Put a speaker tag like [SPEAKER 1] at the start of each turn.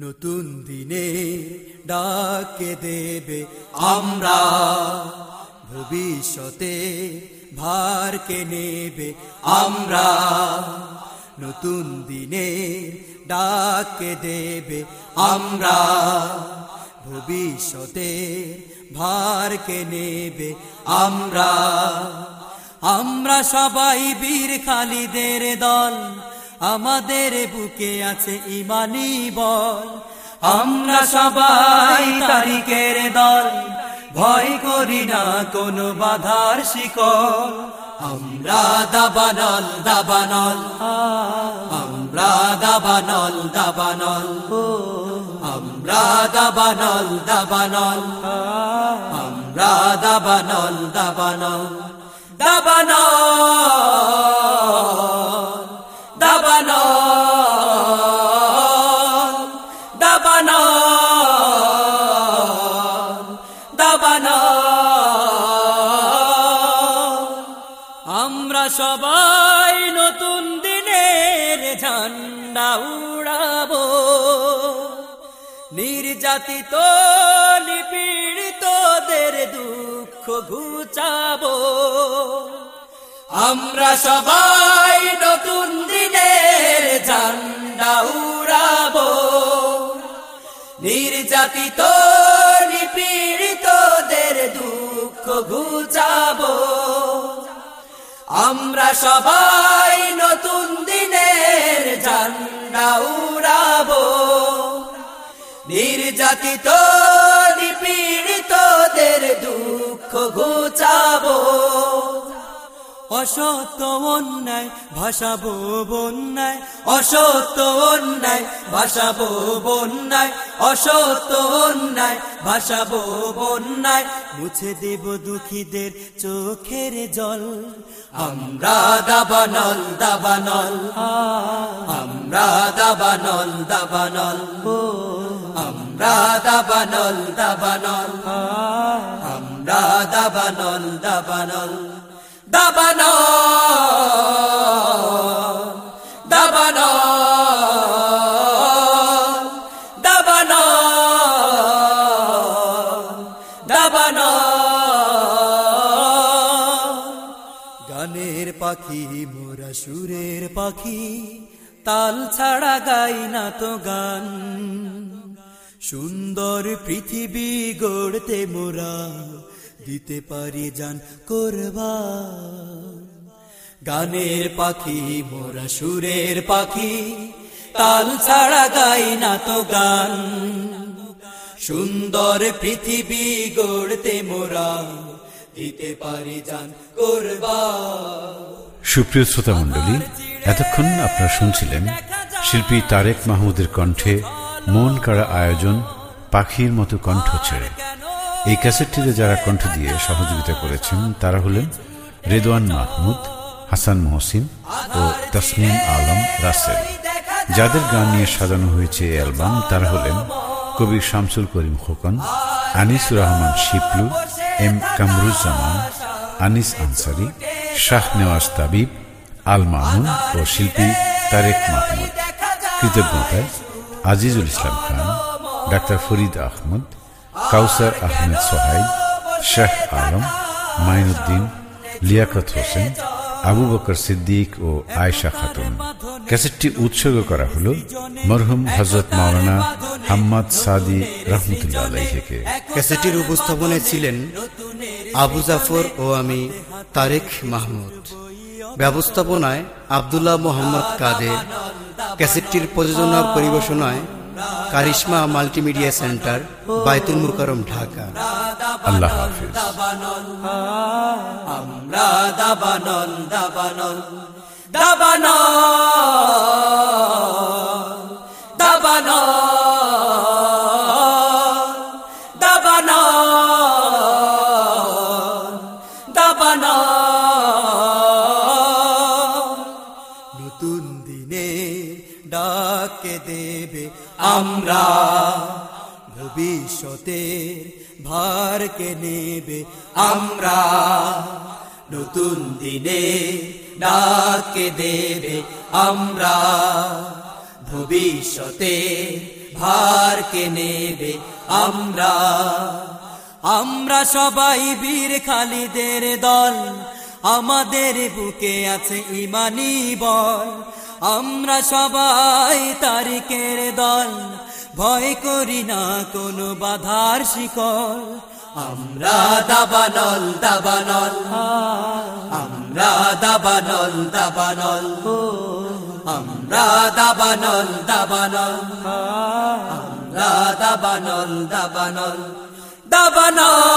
[SPEAKER 1] নতুন দিনে ডাকে দেবে আমরা। ভবিষ্যতে ভারকে নেবে আমরা। নতুন দিনে ডাকে দেবে আমরা। ভবিষ্যতে ভারকে নেবে আমরা। আমরা সবাই বীর খালিদের দল। আমাদের বুকে আছে ইমানি বল। আমরা সবাই তারিখের দল। ভয় করি না কোনো বাধার শিকল। আমরা দাবানল দাবানল। আমরা দাবানল দাবানল। আমরা দাবানল দাবানল। আমরা দাবানল দাবানল। দাবানল। আমরা সবাই নতুন দিনের ঝান্ডা উড়াবো। নির্যাতিত, নিপীড়িতদের দুঃখ ঘুচাব। আমরা সবাই নতুন দিনের ঝান্ডা উড়াবো। নির্যাতিত, নিপীড়িতদের দুঃখ ঘুচাবো। আমরা সবাই নতুন দিনের ঝান্ডা উড়াবো। নির্যাতিত অসত্য অন্যায়, ভাসাবো বন্যায়। অসত্য অন্যায়, ভাসাবো বন্যায়। অসত্য অন্যায়, ভাসাবো বন্যায়। মুছে দেব দুঃখীদের চোখের জল। আমরা দাবানল দাবানল। আমরা দাবানল দাবানল। আমরা দাবানল দাবানল। আমরা দাবানল দাবানল। দাবানল দাবানল দাবানল দাবানল গানের পাখি, মোরা সুরের পাখি, তাল ছাড়া গাই না তো গান। সুন্দর পৃথিবী গড়তে মোরা দিতে পারি যান করবান। গানের পাখি, মোরা সুরের পাখি, তাল ছাড়া গাই না তো গান। সুন্দর পৃথিবী গড়তে মোরা দিতে পারি যান করবান।
[SPEAKER 2] সুপ্রিয় শ্রোতা মণ্ডলী, এতক্ষণ আপনারা শুনছিলেন শিল্পী তারেক মাহমুদের কণ্ঠে মন কাড়া আয়োজন পাখির মতো কণ্ঠ ছেড়ে। এই ক্যাসেটটিতে যারা কণ্ঠ দিয়ে সহযোগিতা করেছেন, তারা হলেন রেদওয়ান মাহমুদ, হাসান মহসিন ও তসনিম আলম রাসেল। যাদের গান নিয়ে সাজানো হয়েছে এই অ্যালবাম, তারা হলেন কবি শামসুল করিম খোকন আনিসুর রহমান শিপলু, এম কামরুজ্জামান, আনিস আনসারি, শাহ নেওয়াজ তাবিব, আল মামুন ও শিল্পী তারেক মাহমুদ। কৃতজ্ঞতায় আজিজুল ইসলাম খান, ডাক্তার ফরিদ আহমদ কাউসার আহমেদ সোহাইব শাহ আলম, মাইনুদ্দিন, লিয়াকত হোসেন, আবু বকর সিদ্দিক ও আয়েশা খাতুন। ক্যাসেটটি উৎসর্গ করা হল মরহুম হজরত মাওলানা হাম্মদ সাদি রহমতুল্লাহ আলাইহিকে
[SPEAKER 1] ক্যাসেটের উপস্থাপনায় ছিলেন আবু জাফর ও আমি তারেক মাহমুদ। ব্যবস্থাপনায় আবদুল্লাহ মোহাম্মদ কাদের। ক্যাসেটটির প্রযোজনা পরিবেশনায় কারিশমা মাল্টিমিডিয়া সেন্টার বাইতুল মুকারম ঢাকা।
[SPEAKER 2] আল্লাহ হাফিজ।
[SPEAKER 1] আমরা দাবানল দাবানল দাবানল দাবানল দাবানল দাবানল। আমরা। ভবিষ্যতে ভারকে নেবে আমরা। নতুন দিনে ডাকে দেবে আমরা। ভবিষ্যতে ভার কে নেবে আমরা। আমরা সবাই বীর খালিদের দল। আমাদের বুকে আছে ইমানি বল। আমরা সবাই তারিকের দল। ভয় করি না কোনো বাধার শিকল। আমরা দাবানল দাবানল। আমরা দাবানল দাবানল। আমরা দাবানল দাবানল। আমরা দাবানল দাবানল। দাবানল।